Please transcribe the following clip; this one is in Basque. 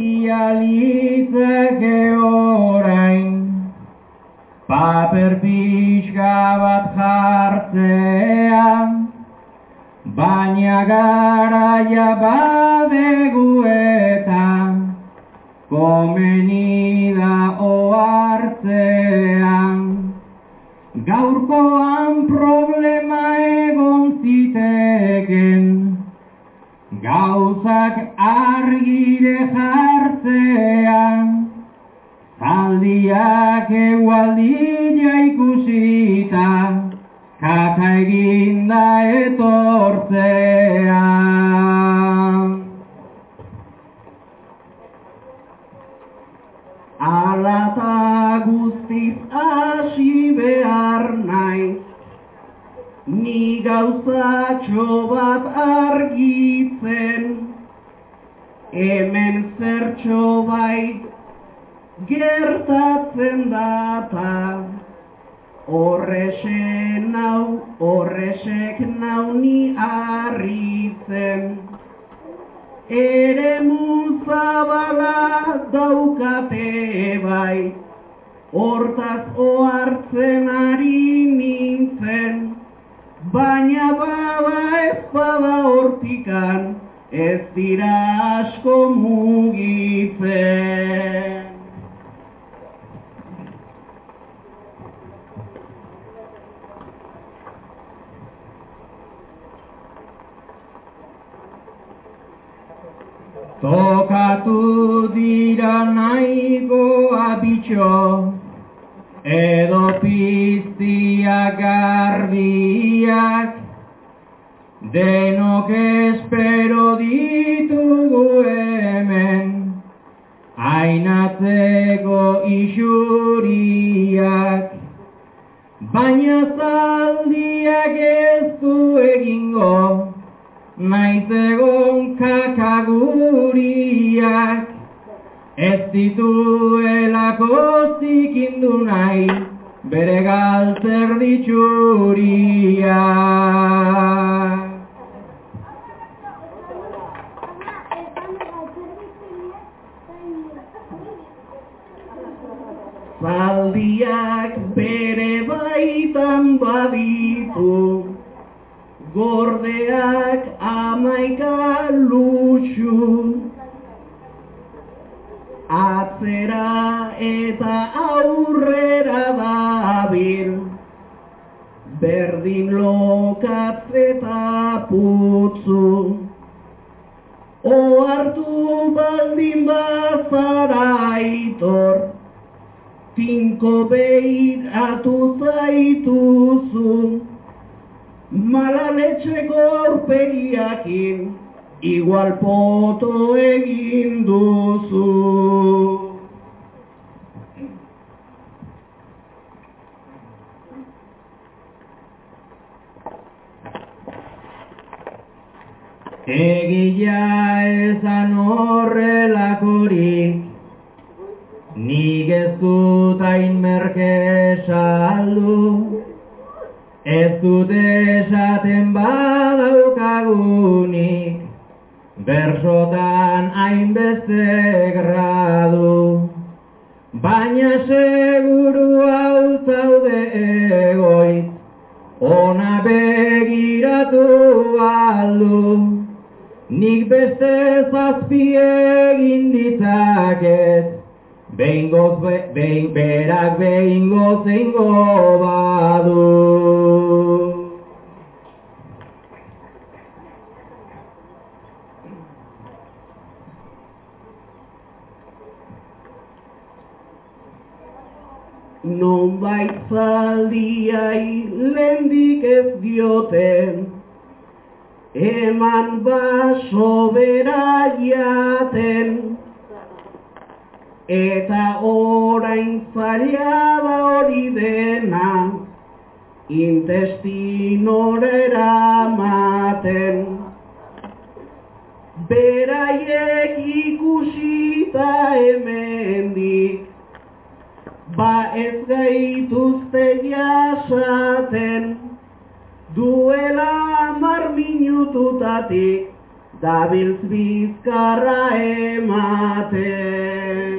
Ialitzeke orain Paper pixka bat jartzea Baina garaia badegu eta Komeni da oartzean Gaurkoan problema egon ziteken Gauzak argire jartzean Zaldiak egualdila ikusita Kaka eginda etortzean Alata guztiz hasi behar naiz Ni gauzatxo bat argitzen Hemen zertxo bait gertatzen data. Horrexen nau, horrexek nau ni harritzen. Ere muzabala daukate bai. Hortaz oartzen ari nintzen. Baina baba ez bada hortikan Ez dira asko mugitzen Tokatu dira nahiko abitxo Edo piztia garbiak Denok espero ditugu hemen Ainatzeko isuriak. Baina zaldiak ez du egingo Naiz egon kakaguriak Ez dituelako zikindu nahi Bere galtzer ditxuriak. Zaldiak bere baitan baditu Gordeak amaika eta aurrera dabil. Berdin lokatz eta putzu. Oartu baldin bazara aitor. Tinko behiratu zaituzu. Malaletxeko aurpegiakin Igual poto egin duzu Egia ezan horrelakorik Nik ez dut hain merke saldu. Ez dut esaten badaukagunik Bersotan hainbeste gradu. Baina seguru hau zaude egoit Nik beste zazpi egin ditzaket Behingoz, be, behin, berak behingoz eingo badu. Non baitzaldiai lendik ez dioten, eman baso bera jaten, eta orain zaila da hori dena, intestinorera maten. Beraiek ikusita hemendik, ba ez gaituzte jasaten, duela minututatik dabiltz bizkarra ematen. Eh,